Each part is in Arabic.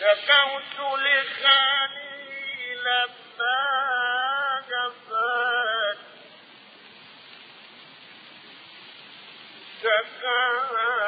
شكوت لخالي لما جفاني شكوت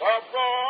وضاع